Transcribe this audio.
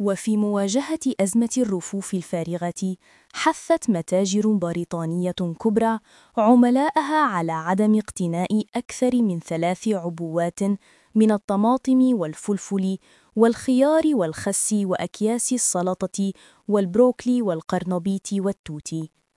وفي مواجهة أزمة الرفوف الفارغة، حثت متاجر بريطانية كبرى عملاءها على عدم اقتناء أكثر من ثلاث عبوات من الطماطم والفلفل والخيار والخس وأكياس السلطة والبروكلي والقرنبيط والتوت.